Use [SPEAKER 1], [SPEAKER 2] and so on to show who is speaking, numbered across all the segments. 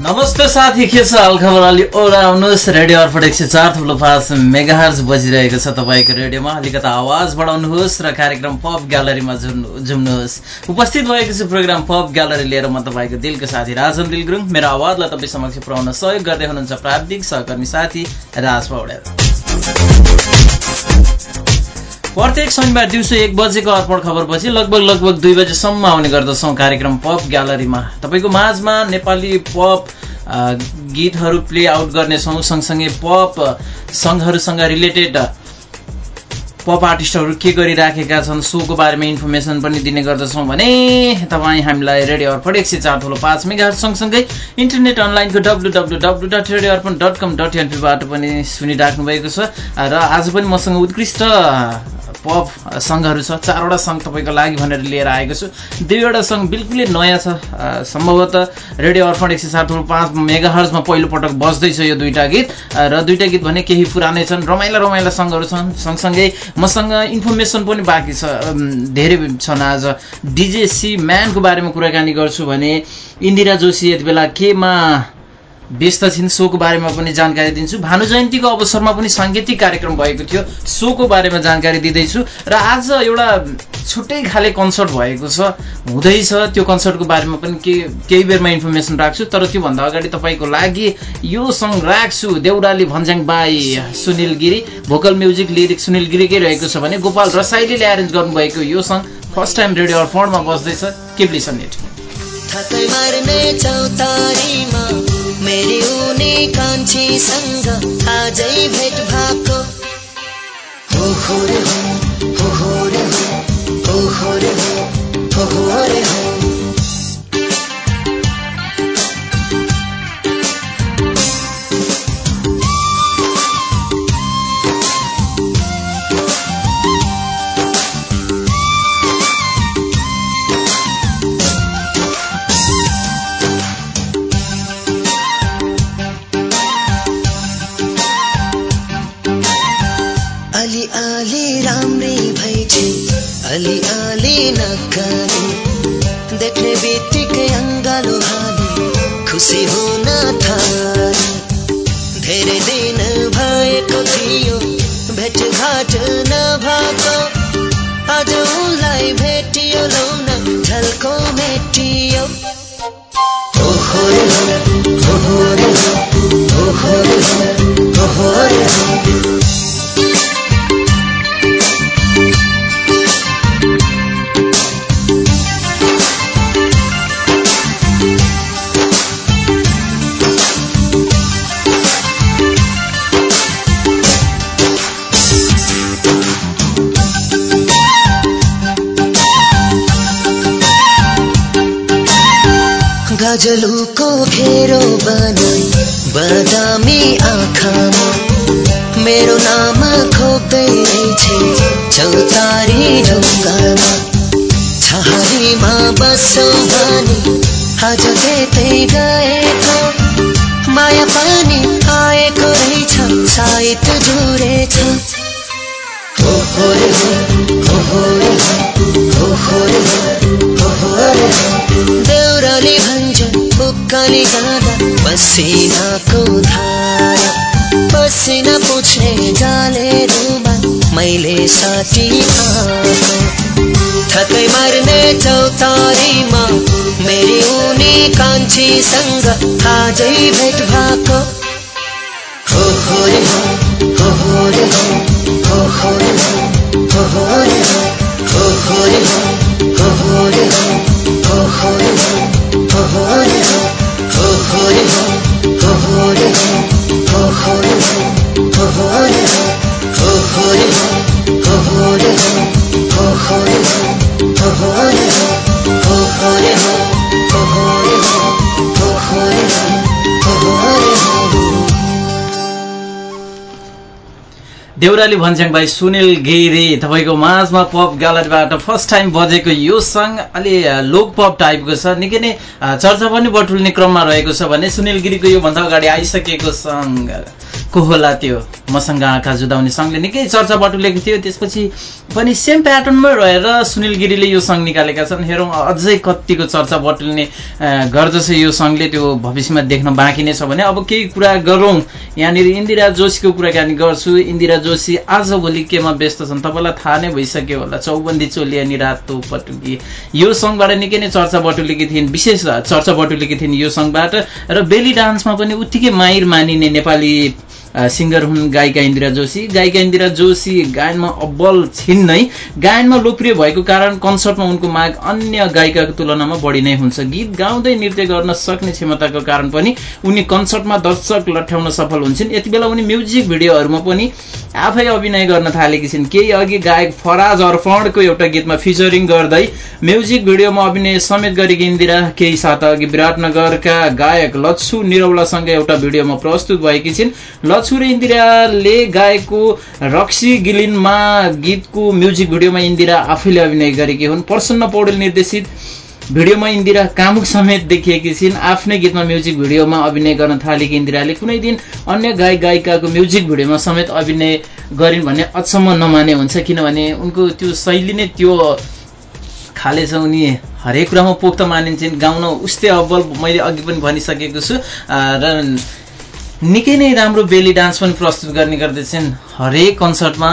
[SPEAKER 1] नमस्ते साथी के छ? हालखबर अलि ओरा आउनुहोस्। रेडियो अर्पण एक सय चार थुप्रो पाँच मेगाहर्ज बजिरहेको छ तपाईँको रेडियोमा। अलिकता आवाज बढाउनुहोस् र कार्यक्रम पप ग्यालरीमा जुम्नु जुम्नुहोस्। उपस्थित भएको छु प्रोग्राम पप ग्यालरी लिएर म तपाईँको दिलको साथी राजन दिल गुरुङ मेरो आवाजलाई तपाईँ समक्ष पुर्याउन सहयोग गर्दै हुनुहुन्छ प्राविधिक सहकर्मी साथी राज पौडेल। प्रत्येक शनिबार दिउँसो एक बजेको अर्पण खबरपछि लगभग लगभग दुई बजेसम्म आउने गर्दछौँ कार्यक्रम पप ग्यालरीमा। तपाईँको माझमा नेपाली पप गीतहरू प्ले आउट गर्नेछौँ सँगसँगै पप सङ्घहरूसँग रिलेटेड पप आर्टिस्टहरू के गरिराखेका छन् सोको बारेमा इन्फर्मेसन पनि दिने गर्दछौँ भने तपाईँ हामीलाई रेडियो अर्पण एक सय चार ठुलो पाँच मेगा सँगसँगै इन्टरनेट अनलाइनको W W W dot radio Arpan dot com dot एनपीबाट पनि सुनिराख्नु भएको छ। र आज पनि मसँग उत्कृष्ट पप सङ्घहरू छ। चारवटा सङ्घ तपाईँको लागि भनेर लिएर आएको छु। दुईवटा सङ्घ बिल्कुलै नयाँ छ। सम्भवतः रेडियो अर्पण एक सय सात पाँच मेगा हर्जमा पहिलोपटक बज्दैछ यो दुईवटा गीत। र दुईवटा गीत भने केही पुरानै छन्। रमाइला रमाइला सङ्घहरू छन्। सँगसँगै मसँग इन्फर्मेसन पनि बाँकी छ धेरै छन् आज। डिजेसी म्यानको बारेमा कुराकानी गर्छु भने इन्दिरा जोशी यति बेला केमा? व्यस्त छिन्। सोको बारेमा पनि जानकारी दिन्छु। भानु जयन्तीको अवसरमा पनि साङ्गीतिक कार्यक्रम भएको थियो। सोको बारेमा जानकारी दिँदैछु। र आज एउटा छुट्टै खाले कन्सर्ट भएको छ। हुँदैछ। त्यो कन्सर्टको बारेमा पनि के केही बेरमा इन्फर्मेसन राख्छु। तर त्योभन्दा अगाडि तपाईँको लागि यो सङ्ग राख्छु। Deudali Bhanjyang by Sunil Giri. Vocal music lyric Sunil गिरीकै रहेको छ भने गोपाल रसाइलीले एरेन्ज गर्नुभएको यो सङ्ग फर्स्ट टाइम रेडियो अर्पणमा बस्दैछ केप्ली सन्नेट।
[SPEAKER 2] थकै मर्ने चौतारीमा मेरी उनी कान्छीसँग आजै भेट भएको। हो हो जलू उकाली जाँदा पसिनाको धारा। पसिना पुछ्ने जाले रुमा मैले साटी आएको थकै मर्ने चौतारीमा मेरी उनी आजै भेट भएको हो हो रे हो हो हो रे हो हो हो रे हो हो हो रे हो हो हो रे हो हो हो रे हो हो हो रे हो। love.
[SPEAKER 1] देउराली भन्छ्याङ भाइ सुनिल गिरी तपाईँको माझमा पप ग्यालरीबाट फर्स्ट टाइम बजेको यो सङ्ग अलि लोक पप टाइपको छ। निकै नै चर्चा पनि बटुल्ने क्रममा रहेको छ भने सुनिल गिरीको योभन्दा अगाडि आइसकेको सङ्ग को होला त्यो। मसँग आँखा जुदाउने सङ्घले निकै चर्चा बटुलेको थियो। त्यसपछि पनि सेम प्याटर्नमै रहेर सुनिल गिरीले यो सङ्घ निकालेका छन्। हेरौँ अझै कतिको चर्चा बटुल्ने गर्दछ यो सङ्घले। त्यो भविष्यमा देख्न बाँकी नै छ भने अब केही कुरा गरौँ। यहाँनिर इन्दिरा जोशीको कुराकानी गर्छु। इन्दिरा जोशी आजभोलि केमा व्यस्त छन्? तपाईँलाई थाहा नै भइसक्यो होला। चौबन्दी चोली अनि रातो पटुकी। यो सङ्घबाट निकै नै चर्चा बटुलेकी थिइन्। विशेष चर्चा बटुलेकी थिइन् यो सङ्घबाट। र बेली डान्समा पनि उत्तिकै माहिर मानिने नेपाली सिङ्गर हुन् गायिका इन्दिरा जोशी। गायिका इन्दिरा जोशी गायनमा अब्बल छिन् नै। गायनमा लोकप्रिय भएको कारण कन्सर्टमा उनको माग अन्य गायिकाको तुलनामा बढी नै हुन्छ। गीत गाउँदै नृत्य गर्न सक्ने क्षमताको कारण पनि उनी कन्सर्टमा दर्शक लट्याउन सफल हुन्छन्। यति बेला उनी म्युजिक भिडियोहरूमा पनि आफै अभिनय गर्न थालेकी छिन्। केही अघि गायक फराज अर्पणको एउटा गीतमा फिचरिङ गर्दै म्युजिक भिडियोमा अभिनय समेत गरेकी इन्दिरा केही साता अघि विराटनगरका गायक लच्छु निरौलासँग एउटा भिडियोमा प्रस्तुत भएकी छिन्। लछु र इन्दिराले गाएको रक्सी गिलिनमा गीतको म्युजिक भिडियोमा इन्दिरा आफैले अभिनय गरेकी हुन्। प्रसन्न पौडेल निर्देशित भिडियोमा इन्दिरा कामुक समेत देखिएकी छिन्। आफ्नै गीतमा म्युजिक भिडियोमा अभिनय गर्न थालेकी इन्दिराले कुनै दिन अन्य गायक गायिकाको म्युजिक भिडियोमा समेत अभिनय गरिन् भन्ने अचम्म नमाने हुन्छ। किनभने उनको त्यो शैली नै त्यो खाले छ उनी। हरेक कुरामा पोख्त मानिन्छन्। गाउन उस्तै अब्बल मैले अघि पनि भनिसकेको छु। र निकै नै राम्रो बेली डान्स पनि प्रस्तुत गर्ने गर्दछन् हरेक कन्सर्टमा।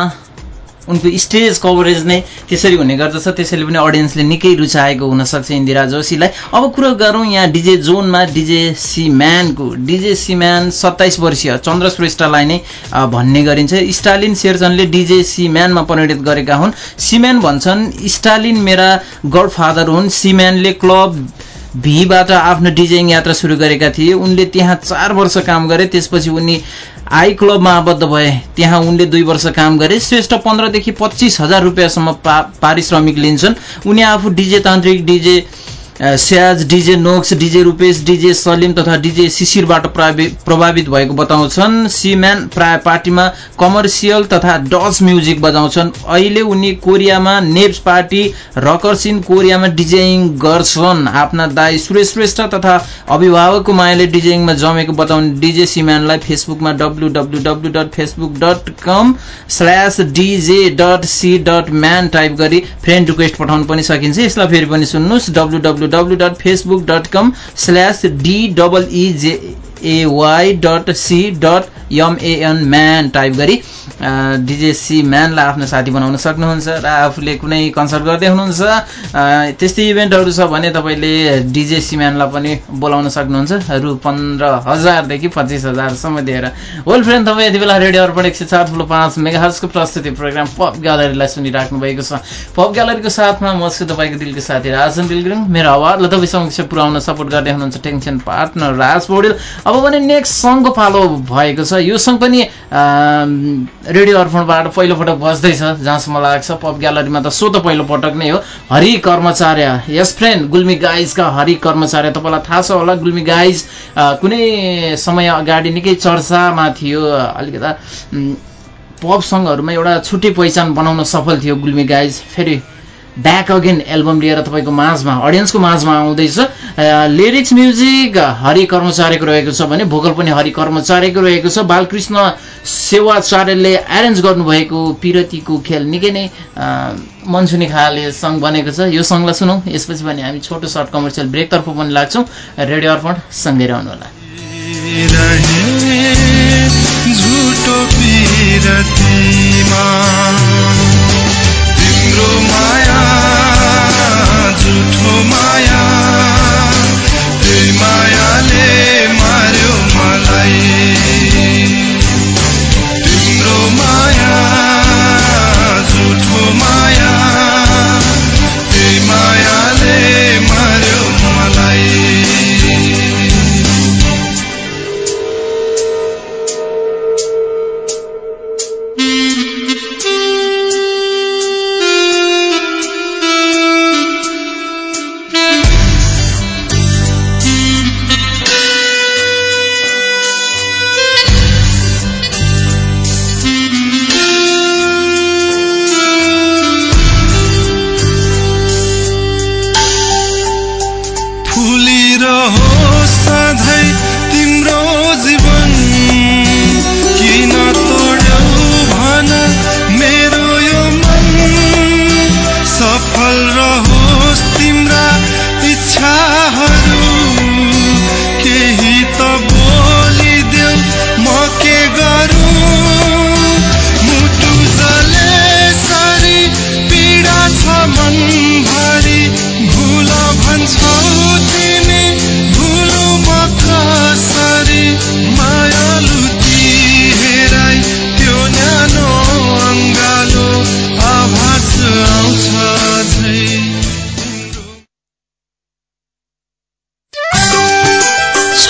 [SPEAKER 1] उनको स्टेज कभरेज नै त्यसरी हुने गर्दछ त्यसैले पनि अडियन्सले निकै रुचाएको हुनसक्छ इन्दिरा जोशीलाई। अब कुरो गरौँ यहाँ डिजे जोनमा डिजे सिम्यानको डिजे सिम्यान सत्ताइस वर्षीय चन्द्र श्रेष्ठलाई नै भन्ने गरिन्छ। स्टालिन शेरचनले डिजे सिम्यानमा परिणत गरेका हुन्। सिम्यान भन्छन् स्टालिन मेरा गडफादर हुन्। सिम्यानले क्लब भीबाट आफ्नो डिजाइन यात्रा सुरु गरेका थिए। उनले त्यहाँ चार वर्ष काम गरे त्यसपछि उनी आई क्लबमा आबद्ध भए। त्यहाँ उनले दुई वर्ष काम गरे। श्रेष्ठ पन्ध्रदेखि पच्चिस हजार रुपियाँसम्म पा पारिश्रमिक लिन्छन्। उनी आफू DJ Tantrik DJ स्याज DJ Nox DJ Rupesh DJ Salim तथा डिजे शिशिरबाट प्रभावित भएको बताउँछन्। सिम्यान प्राय पार्टीमा कमर्सियल तथा डच म्युजिक बजाउँछन्। अहिले उनी कोरियामा नेप्स पार्टी रकर्स इन कोरियामा डिजेइङ गर्छन्। आफ्ना दाई सुरेश श्रेष्ठ तथा अभिभावकको मायाले डिजेइङमा जमेको बताउने। डिजे सिम्यानलाई फेसबुकमा W W W dot Facebook dot com slash DJ dot C dot man type गरी फ्रेन्ड रिक्वेस्ट पठाउनु पनि सकिन्छ। यसलाई फेरि पनि सुन्नुहोस्। W W www.facebook.com slash d-e-j-a-y dot c dot M A N man type गरी डिजेसी म्यानलाई आफ्नो साथी बनाउन सक्नुहुन्छ र आफूले कुनै कन्सर्ट गर्दै हुनुहुन्छ। त्यस्तै इभेन्टहरू छ भने तपाईँले डिजेसी म्यानलाई पनि बोलाउन सक्नुहुन्छ। रु पन्ध्र हजारदेखि पच्चिस हजारसम्म दिएर। वेल फ्रेन्ड तपाईँ यति बेला रेडियो अर्पण एक सय चार ठुलो पाँच मेगाहर्सको प्रस्तुति प्रोग्राम पप ग्यालरीलाई सुनिराख्नु भएको छ। पप ग्यालरीको साथमा म छु तपाईँको दिलको साथी राजन दिलगुरुङ मेरो आवाजलाई तपाईँ समक्ष पुऱ्याउन सपोर्ट गर्दै हुनुहुन्छ टेन्सन पार्टनर राज पौडेल। अब भने नेक्स्ट सङ्घको पालो भएको छ। यो सङ्घ पनि रेडियो अर्पणबाट पहिलोपटक बस्दैछ जहाँसम्म लाग्छ। पप ग्यालरीमा त सो त पहिलोपटक नै हो। हरि कर्मचार्य यस फ्रेन्ड गुल्मी गाइजका हरि कर्मचार्य। तपाईँलाई थाहा छ होला गुल्मी गाइज कुनै समय अगाडि निकै चर्चामा थियो। अलिकता पप सङ्घहरूमा एउटा छुट्टै पहिचान बनाउन सफल थियो गुल्मी गाइज फेरि ब्याक अगेन एल्बम लिएर तपाईँको माझमा अडियन्सको माझमा आउँदैछ। लिरिक्स म्युजिक हरि कर्मचारीको रहेको छ भने भोकल पनि हरि कर्मचारीको रहेको छ। बालकृष्ण सेवाचार्यले एरेन्ज गर्नुभएको पिरतीको खेल निकै नै मनसुनी खाले सङ्ग बनेको छ। यो सङ्गलाई सुनौँ। यसपछि भने हामी छोटो सर्ट कमर्सियल ब्रेकतर्फ पनि लाग्छौँ। रेडियो अर्पण सँगै रहनु होला
[SPEAKER 3] तिम्रो माया झुठो माया त्यही मायाले मार्यो मलाई।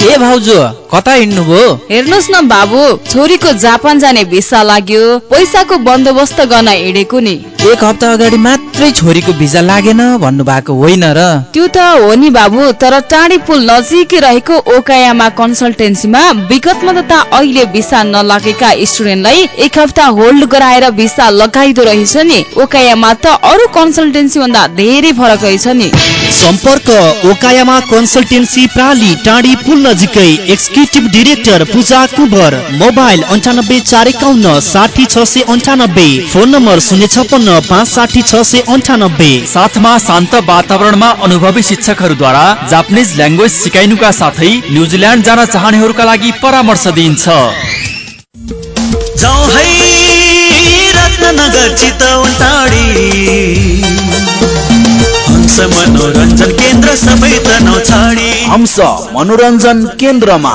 [SPEAKER 4] ए भाउजू कता हिँड्नुभयो
[SPEAKER 5] हेर्नुहोस् न बाबु छोरीको जापान जाने भिसा लाग्यो पैसाको बन्दोबस्त गर्न हिँडेको नि।
[SPEAKER 4] एक हप्ता अगाडि मात्रै छोरीको भिजा लागेन भन्नुभएको होइन र?
[SPEAKER 5] त्यो त हो नि बाबु तर टाढी पुल नजिकै रहेको ओकायामा कन्सल्टेन्सीमा विगतमा तथा अहिले भिसा नलागेका स्टुडेन्टलाई एक हप्ता होल्ड गराएर भिसा लगाइदो रहेछ नि। ओकायामा त अरू कन्सल्टेन्सी भन्दा धेरै फरक रहेछ नि।
[SPEAKER 6] सम्पर्क ओकायामा कन्सल्टेन्सी प्राली टाढी पुल नजिकै executive director Puja Kuber mobile अन्ठानब्बे चार एकाउन्न साठी छ सय अन्ठानब्बे फोन नम्बर शून्य छपन्न पाँच साठी छ सय अन्ठानब्बे।
[SPEAKER 7] साथमा शान्त वातावरणमा अनुभवी शिक्षकहरूद्वारा जापानिज ल्याङ्ग्वेज सिकाइनुका साथै न्युजिल्यान्ड जान चाहनेहरूका लागि परामर्श दिइन्छ।
[SPEAKER 8] जाउँ है रत्नगर चितवन टाढी हंस मनोरञ्जन केन्द्र सबै तनाउ छाडी
[SPEAKER 6] हंस मनोरञ्जन केन्द्रमा।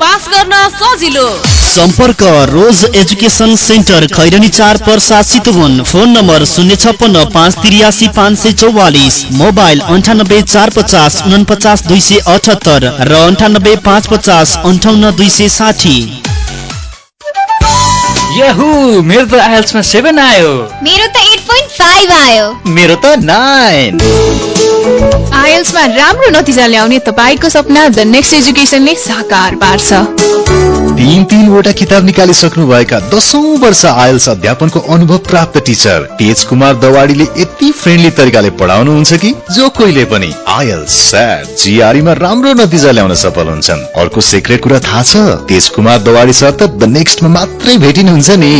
[SPEAKER 9] पास गर्न सजिलो।
[SPEAKER 6] सम्पर्क रोज एजुकेसन सेन्टर खैरनी चार पर्सा चितवन फोन नम्बर शून्य छप्पन्न पाँच त्रियासी पाँच सय चौवालिस। मोबाइल अन्ठानब्बे चार पचास उनपचास दुई सय अठहत्तर र अन्ठानब्बे पाँच पचास अन्ठाउन्न दुई सय साठी।
[SPEAKER 7] यहु मेरो त आइएल्समा सेभेन आयो।
[SPEAKER 10] मेरो त 8.5 आयो।
[SPEAKER 7] मेरो त नाइन।
[SPEAKER 11] आइएल्समा राम्रो नतिजा ल्याउने तपाईँको सपना द नेक्स्ट एजुकेसनले साकार पार्छ।
[SPEAKER 12] तीन तीनवटा किताब निकालिसक्नु भएका दसौँ वर्ष आयल्स अध्यापनको अनुभव प्राप्त टिचर तेज कुमार दवाडीले यति फ्रेन्डली तरिकाले पढाउनुहुन्छ कि जो कोहीले पनि आयल्स स्याट जिआरईमा राम्रो नतिजा ल्याउन सफल हुन्छन्। अर्को सिक्रेट कुरा थाहा छ तेज कुमार दवाडी सर त द नेक्स्टमा मात्रै भेटिनुहुन्छ नि।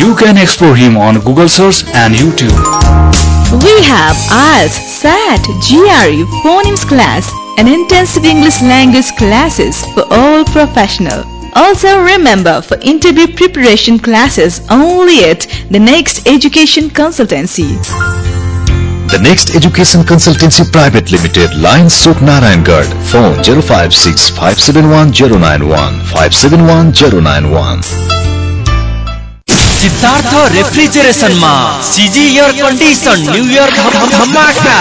[SPEAKER 13] You can explore him on Google search and YouTube.
[SPEAKER 14] We have IELTS, SAT, GRE, Phonemes class, and intensive English language classes for all professional. Also remember for interview preparation classes only at the Next Education Consultancy.
[SPEAKER 12] The Next Education Consultancy Private Limited, Line Suk Narayangarh, phone 056 571 091 571 091.
[SPEAKER 7] Siddhartha रेफ्रिजरेसनमा CG air condition new year धमाका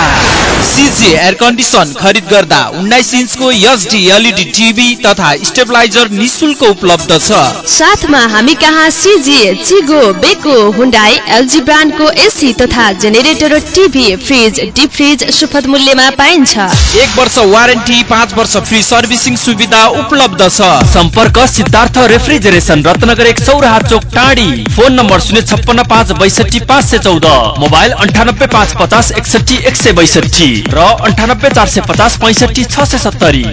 [SPEAKER 15] CG air condition खरिद गर्दा उन्नाइस इन्चको HD LED TV तथा stabiliser निशुल्क उपलब्ध छ।
[SPEAKER 16] साथमा हामी कहाँ CG Chigo Beko Hyundai LG ब्रान्डको एसी तथा generator TV fridge deep fridge सुपथ मूल्यमा पाइन्छ।
[SPEAKER 15] एक वर्ष वारेन्टी पाँच वर्ष फ्री सर्भिसिङ सुविधा उपलब्ध छ।
[SPEAKER 7] सम्पर्क सिद्धार्थ रेफ्रिजरेसन रत्नगर एक सौराहा चोक टाढी। फोन नम्बर शून्य छप्पन्न पाँच बैसठी पाँच सय चौध मोबाइल अन्ठानब्बे पाँच पचास एकसठी एक सय बैसठी र अन्ठानब्बे चार सय पचास पैँसठी छ सय सत्तरी।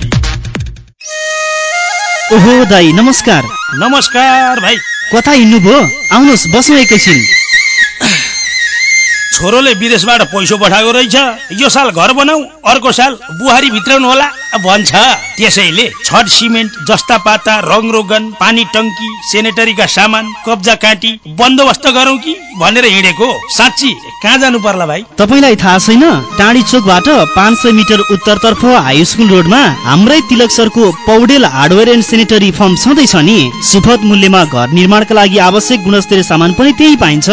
[SPEAKER 6] ओहो दाई नमस्कार।
[SPEAKER 17] नमस्कार भाइ।
[SPEAKER 6] कता हिँड्नुभयो आउनुहोस् बस्नु एकैछिन
[SPEAKER 17] छोरोले विदेशबाट पैसो पठाएको रहेछ। यो साल घर बनाऊ अर्को साल बुहारी भित्राउनु होला। भन्छ त्यसैले छड सिमेन्ट जस्ता पाता रङ रोगन पानी टङ्की सेनेटरीका सामान कब्जा काटी बन्दोबस्त गरौँ कि भनेर हिँडेको? साँच्ची कहाँ जानु पर्ला भाइ?
[SPEAKER 6] तपाईँलाई थाहा छैन टाढी चोकबाट पाँच सय मिटर उत्तरतर्फ हाई स्कुल रोडमा हाम्रै तिलक सरको Paudel hardware and sanitary firm छँदैछ नि। सुपथ मूल्यमा घर निर्माणका लागि आवश्यक गुणस्तरीय सामान पनि त्यही पाइन्छ।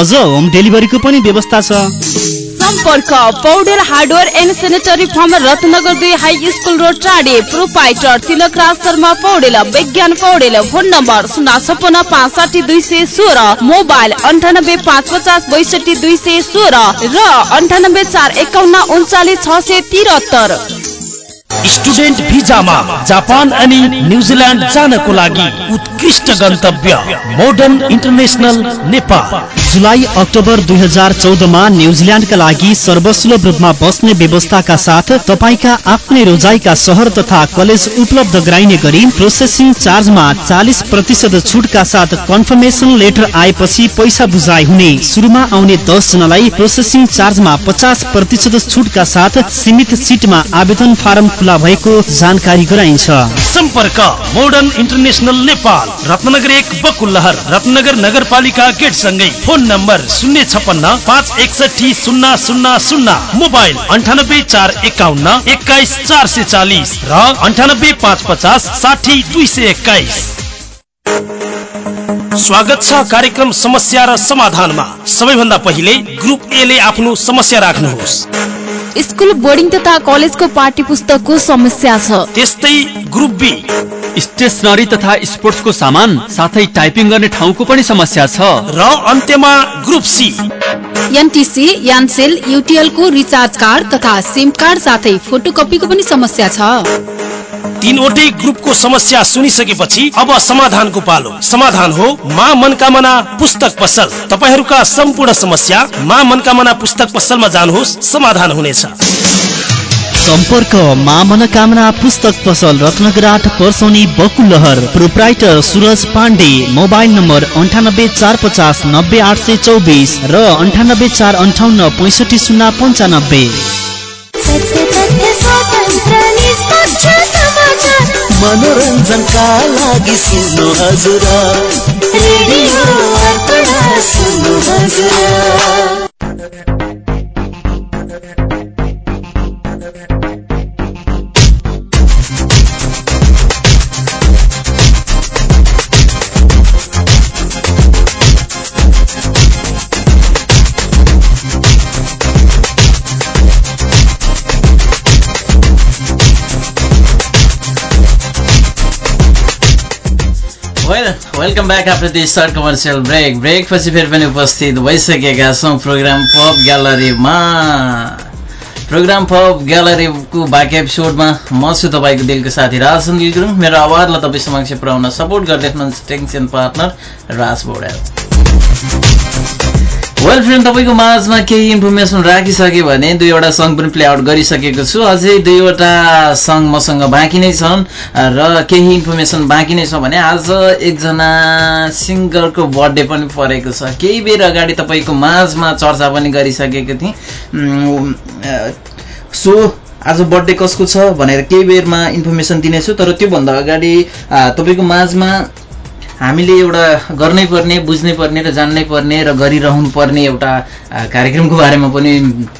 [SPEAKER 6] अझ होम डेलिभरीको पनि व्यवस्था छ।
[SPEAKER 9] सम्पर्क। Paudel hardware and sanitary firm Ratnagar दुई हाई स्कुल रोड टाढे proprietor Tilak Raj Sharma Paudel Bigyan Paudel phone number शून्य छपन्न पाँच साठी दुई सय सोह्र। मोबाइल अन्ठानब्बे पाँच पचास बैसठी दुई सय सोह्र र अन्ठानब्बे चार एकाउन्न उन्चालिस छ सय तिहत्तर।
[SPEAKER 17] स्टुडेन्ट भिजामा जापान अनि न्युजिल्यान्ड जानको लागि उत्कृष्ट गन्तव्य modern international Nepal.
[SPEAKER 6] July October दुई हजार चौधमा न्युजिल्यान्डका लागि सर्वसुलभ रूपमा बस्ने व्यवस्थाका साथ तपाईँका आफ्नै रोजाइका सहर तथा कलेज उपलब्ध गराइने गरी प्रोसेसिङ चार्जमा चालिस प्रतिशत छुटका साथ कन्फर्मेसन लेटर आएपछि पैसा बुझाइ हुने सुरुमा आउने दस जनालाई प्रोसेसिङ चार्जमा पचास प्रतिशत छुटका साथ सीमित सिटमा आवेदन फारम खुला भएको जानकारी गराइन्छ।
[SPEAKER 17] सम्पर्क मोडर्न इन्टरनेसनल नेपाल रत्नगर एक बकुल्लहर रत्नगर नगरपालिका गेट सँगै फोन नम्बर शून्य छपन्न पाँच एकसठी शून्य शून्य शून्य मोबाइल अन्ठानब्बे चार एकाउन्न एक्काइस चार सय चालिस र अन्ठानब्बे पाँच पचास साठी दुई सय एक्काइस। स्वागत छ कार्यक्रम समस्या र समाधानमा। सबैभन्दा पहिले ग्रुप ए ले आफ्नो समस्या राख्नुहोस्।
[SPEAKER 9] स्कुल बोर्डिङ तथा कलेजको पाठ्य पुस्तकको समस्या छ।
[SPEAKER 17] त्यस्तै ग्रुप बी
[SPEAKER 7] स्टेसनरी तथा स्पोर्ट्सको सामान साथै टाइपिङ गर्ने ठाउँको पनि समस्या छ।
[SPEAKER 17] र अन्त्यमा group C.
[SPEAKER 5] NTC Ncell UTL को रिचार्ज कार्ड तथा सिम कार्ड साथै फोटोकपीको पनि समस्या छ।
[SPEAKER 17] तीनवटै ग्रुपको समस्या सुनिसकेपछि अब समाधानको पालो। समाधान हो मा मनकामना पुस्तक पसल। तपाईँहरूका सम्पूर्ण समस्या मा मनकामना पुस्तक पसलमा जानुहोस् समाधान हुनेछ।
[SPEAKER 6] सम्पर्क मा मनोकामना पुस्तक पसल रत्नगर आठ Parsauni Bakulhar. Proprietor Suraj Pandey mobile number अन्ठानब्बे चार पचास नब्बे आठ सय चौबिस र अन्ठानब्बे चार अन्ठाउन्न पैँसठी शून्य पन्चानब्बे।
[SPEAKER 2] मनोरञ्जनका लागि हजुर अर्पण हजुर
[SPEAKER 1] welcome back after this short commercial break break पछि फेरि पनि उपस्थित भइसकेका छौँ प्रोग्राम पप ग्यालरीमा प्रोग्राम पप ग्यालरीको बाँकी एपिसोडमा म छु तपाईँको दिलको साथी राजन गुरुङ मेरो आवाजलाई तपाईँ समक्ष पुर्याउन सपोर्ट गर्दै हुनुहुन्छ tension partner Raj Baudyal well friend तपाईँको माझमा केही इन्फर्मेसन राखिसक्यो भने दुईवटा सङ्ग पनि प्ले आउट गरिसकेको छु। अझै दुईवटा सङ्ग मसँग बाँकी नै छन् र केही इन्फर्मेसन बाँकी नै छ भने आज एकजना सिङ्गरको बर्थडे पनि परेको छ। केही बेर अगाडि तपाईँको माझमा चर्चा पनि गरिसकेको थिएँ। सो आज बर्थडे कसको छ भनेर केही बेरमा इन्फर्मेसन दिनेछु तर त्योभन्दा अगाडि तपाईँको माझमा हामीले एउटा गर्नै पर्ने बुझ्नै पर्ने र जान्नै पर्ने र गरिरहनु पर्ने एउटा कार्यक्रमको बारेमा पनि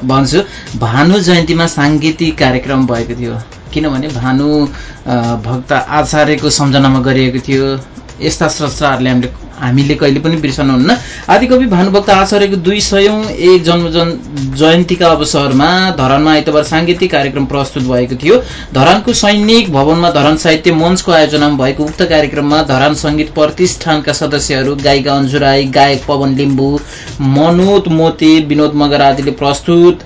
[SPEAKER 1] भन्छु। भानु जयन्तीमा साङ्गीतिक कार्यक्रम भएको थियो। किनभने भानु भक्त आचार्यको सम्झनामा गरिएको थियो। यस्ता स्रष्टाहरूले हामीले हामीले कहिले पनि बिर्सनुहुन्न आदिकवि भानुभक्त आचार्यको दुई सयौँ एक जन्म जन जयन्तीका अवसरमा धरानमा आइतबार साङ्गीतिक कार्यक्रम प्रस्तुत भएको थियो। धरानको सैनिक भवनमा धरान साहित्य मञ्चको आयोजनामा भएको उक्त कार्यक्रममा धरान सङ्गीत प्रतिष्ठानका सदस्यहरू गायिका अन्जु राई गायक पवन लिम्बू मनोज मोते विनोद मगर आदिले प्रस्तुत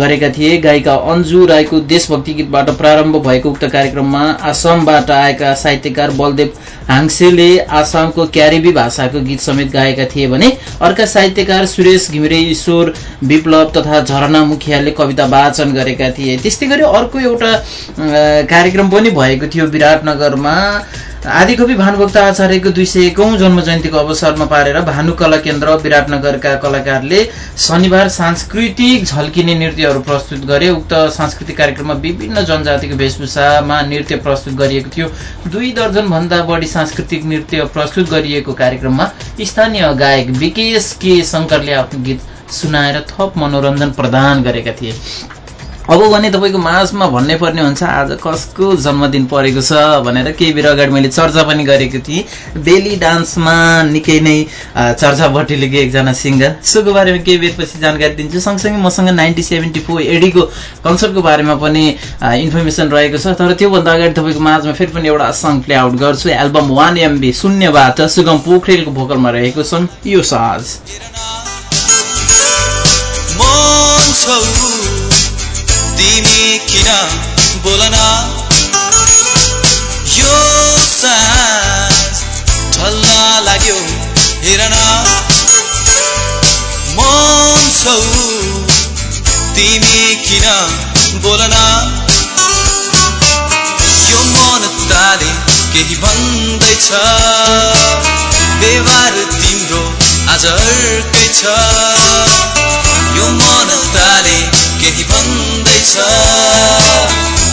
[SPEAKER 1] गरेका थिए। गायिका अन्जु राईको देशभक्ति गीतबाट प्रारम्भ भएको उक्त कार्यक्रममा आसामबाट आएका साहित्यकार बलदेव हाङसेले आसामको क्यारिबी भाषाको गीत समेत गाएका थिए भने अर्का साहित्यकार सुरेश घिमिरे ईश्वर विप्लव तथा झरना मुखियाले कविता वाचन गरेका थिए। त्यस्तै गरी अर्को एउटा कार्यक्रम पनि भएको थियो विराटनगरमा। आदिकवि भानुभक्त आचार्यको दुई सय एकौँ जन्म जयन्तीको अवसरमा पारेर भानु कला केन्द्र विराटनगरका कलाकारले शनिबार सांस्कृतिक झल्किने नृत्यहरू प्रस्तुत गरे। उक्त सांस्कृतिक कार्यक्रममा विभिन्न जनजातिको वेशभूषामा नृत्य प्रस्तुत गरिएको थियो। दुई दर्जनभन्दा बढी सांस्कृतिक नृत्य प्रस्तुत गरिएको कार्यक्रममा स्थानीय गायक विकेश के शङ्करले आफ्नो गीत सुनाएर थप मनोरञ्जन प्रदान गरेका थिए। अब भने तपाईँको माझमा भन्नै पर्ने हुन्छ आज कसको जन्मदिन परेको छ भनेर केही बेर अगाडि मैले चर्चा पनि गरेको थिएँ। बेली डान्समा निकै नै चर्चा बटिलेको एकजना सिङ्गर। सोको बारेमा केही बेरपछि जानकारी दिन्छु। सँगसँगै मसँग नाइन्टी सेभेन्टी फोर एडीको कन्सर्टको बारेमा पनि इन्फर्मेसन रहेको छ। तर त्योभन्दा अगाडि तपाईँको माझमा फेरि पनि एउटा सङ्ग प्ले आउट गर्छु। एल्बम वान एमबी शून्यबाट सुगम पोखरेलको भोकलमा रहेको सङ्ग यो साज।
[SPEAKER 3] तिमी किन बोलन यो सास ढल्न लाग्यो हेरन मन छौ तिमी किन बोलन यो मन ताले केही भन्दैछ। व्यवहार तिम्रो आज अर्कै छ। यो मन ताले केही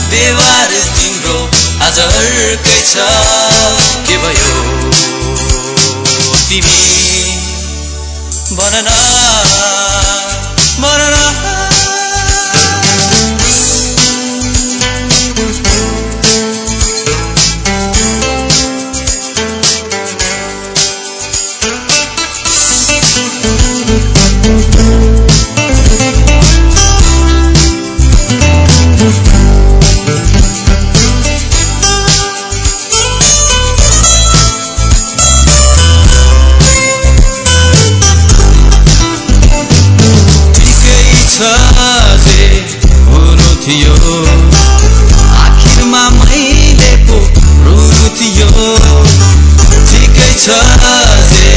[SPEAKER 3] व्यवहार तिम्रो आज अर्कै छ। के भयो? तिमी भन ठिकै छ जे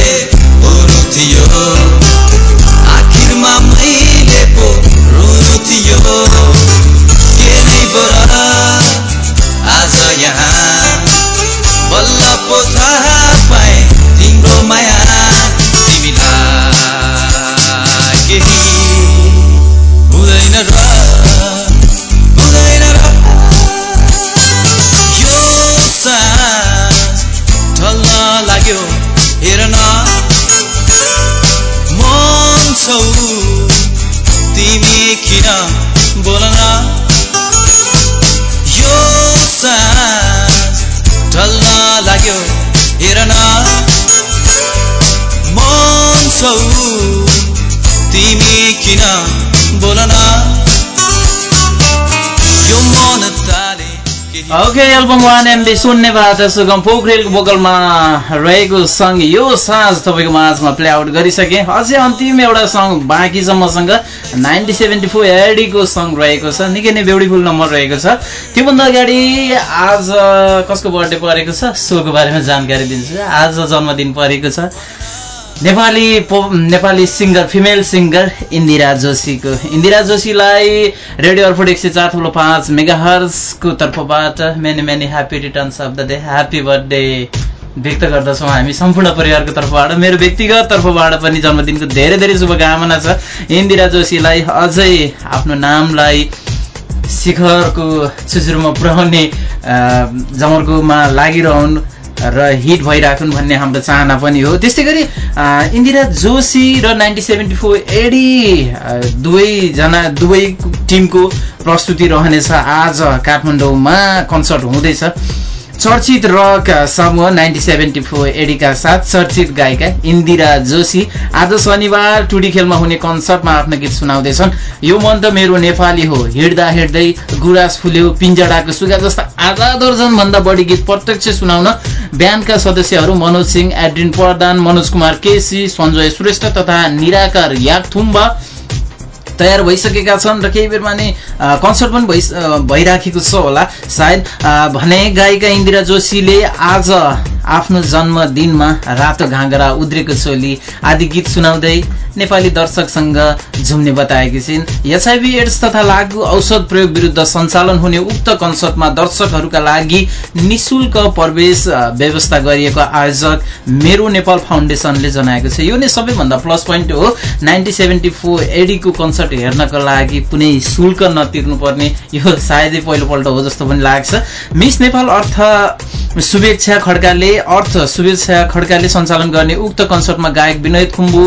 [SPEAKER 1] ओके एल्बम वान एमबी सुन्नेबाट सुगम पोखरेलको बोकलमा रहेको सङ्ग यो साँझ तपाईँको माझमा प्ले आउट गरिसकेँ। अझै अन्तिम एउटा सङ्ग बाँकी छ मसँग नाइन्टी सेभेन्टी फोर एडीको सङ्ग रहेको छ। निकै नै ब्युटिफुल नम्बर रहेको छ। त्योभन्दा अगाडि आज कसको बर्थडे परेको छ? सोको बारेमा जानकारी दिन्छु। आज जन्मदिन परेको छ। Nepali Nepali singer female singer Indira जोशीको। इन्दिरा जोशीलाई रेडियो अर्फोड एक सय चार ठुलो पाँच मेगा हर्सको तर्फबाट many many happy returns of the day happy birthday व्यक्त गर्दछौँ हामी सम्पूर्ण परिवारको तर्फबाट। मेरो व्यक्तिगत तर्फबाट पनि जन्मदिनको धेरै धेरै शुभकामना छ। इन्दिरा जोशीलाई अझै आफ्नो नामलाई शिखरको चुचुरोमा पुर्याउने जमर्कोमा लागिरहनु र हिट भइराखुन् भन्ने हाम्रो चाहना पनि हो। त्यस्तै गरी इन्दिरा जोशी र नाइन्टी सेभेन्टी फोर एडी दुवैजना दुवै टिमको प्रस्तुति रहनेछ। आज काठमाडौँमा कन्सर्ट हुँदैछ। चर्चित रक समूह नाइन्टी सेभेन्टी फोर एडीका साथ चर्चित गायिका इन्दिरा जोशी आज शनिबार टुडी खेलमा हुने कन्सर्टमा आफ्नो गीत सुनाउँदैछन्। यो मन त मेरो नेपाली हो। हिँड्दा हिँड्दै गुराँस फुल्यो पिन्जडाको सुगा जस्ता आधा दर्जन भन्दा बढी गीत प्रत्यक्ष सुनाउन ब्यान्डका सदस्यहरू मनोज सिंह एड्रिन प्रधान मनोज कुमार केसी सञ्जय श्रेष्ठ तथा निराकार याकथुम्बा तयार भइसकेका छन् र केही बेरमा नै कन्सर्ट पनि भइ भइराखेको छ होला सायद भने गायिका इन्दिरा जोशीले आज आफ्नो जन्मदिनमा रातो घाँगरा उद्रेको चोली आदि गीत सुनाउँदै नेपाली दर्शकसँग झुम्ने बताएकी छिन्। एचआइभी एड्स तथा लागू औषध प्रयोग विरुद्ध सञ्चालन हुने उक्त कन्सर्टमा दर्शकहरूका लागि निशुल्क प्रवेश व्यवस्था गरिएको आयोजक मेरो नेपाल फाउन्डेसनले जनाएको छ। यो नै सबैभन्दा प्लस पोइन्ट हो। नाइन्टी सेभेन्टी फोर एडीको कन्सर्ट हेर्नको लागि कुनै शुल्क नतिर्नुपर्ने। यो सायदै पहिलोपल्ट हो जस्तो पनि लाग्छ। मिस नेपाल अर्थ शुभेच्छा खड्काले अर्थ शुभेच्छा खड्काले सञ्चालन गर्ने उक्त कन्सर्टमा गायक विनय खुम्बु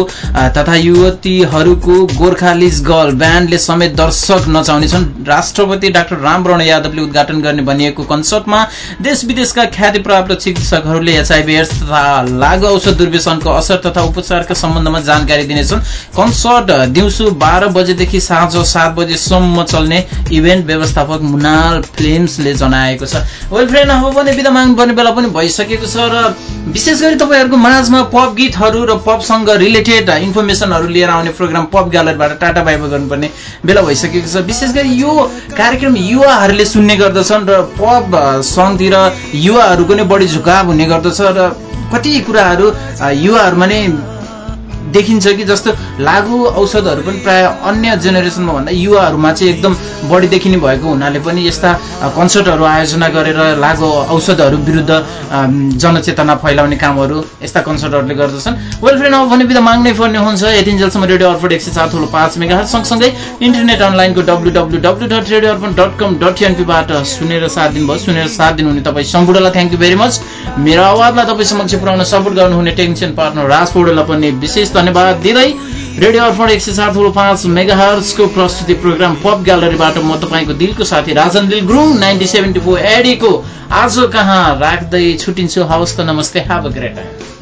[SPEAKER 1] तथा युवतीहरूको गोर्खालिज गर्ल ब्यान्डले समेत दर्शक नचाउनेछन्। राष्ट्रपति डाक्टर रामवरण यादवले उद्घाटन गर्ने भनिएको कन्सर्टमा देश विदेशका ख्याति प्राप्त चिकित्सकहरूले एचआइभी एड्स तथा लागु औषध दुर्व्यसनको असर तथा उपचारका सम्बन्धमा जानकारी दिनेछन्। कन्सर्ट दिउँसो बाह्र बजेदेखि साँझ सात बजेसम्म चल्ने इभेन्ट व्यवस्थापक मुनाल फिल्म्सले जनाएको छ। वेल अब पनि बिदा माग्नुपर्ने बेला पनि भइसकेको छ र विशेष गरी तपाईँहरूको माझमा पप गीतहरू र पपसँग रिलेटेड इन्फर्मेसनहरू लिएर आउने प्रोग्राम पप ग्यालरीबाट टाटा बाइब गर्नुपर्ने बेला भइसकेको छ। विशेष गरी यो कार्यक्रम युवाहरूले सुन्ने गर्दछन् र पप सङतिर युवाहरूको नै बढी झुकाव हुने गर्दछ र कति कुराहरू युवाहरूमा नै देखिन्छ कि जस्तो लागु औषधहरू पनि प्राय अन्य जेनेरेसनमा भन्दा युवाहरूमा चाहिँ एकदम बढी देखिने भएको हुनाले पनि यस्ता कन्सर्टहरू आयोजना गरेर लागु औषधहरू विरुद्ध जनचेतना फैलाउने कामहरू यस्ता कन्सर्टहरूले गर्दछन्। वेल फ्रेन्ड अब भने बिदा माग्नै पर्ने हुन्छ। यतिन्जेलसम्म रेडियो अर्पण एक सय चार ठुलो पाँच मेगा सँगसँगै इन्टरनेट अनलाइनको W W W dot radio Arpan dot com dot एनपीबाट सुनेर साथ दिनुभयो सुनेर साथ दिनुहुने तपाईँ सम्पूर्णलाई थ्याङ्क यू भेरी मच मेरो आवाजलाई तपाईँ समक्ष पुऱ्याउन सपोर्ट गर्नुहुने टेक्निसियन पार्टनर राज पनि विशेष धन्यवाद दिँदै रेडियो अर्पण एक सय सात पाँच मेगा हर्सको प्रस्तुति प्रोग्राम पप ग्यालरीबाट म तपाईँको दिलको साथी Rajan Dil Gurung ninety seventy four एडीको आज कहाँ राख्दै छुट्टिन्छु हवस् त नमस्ते हाब ग्रेट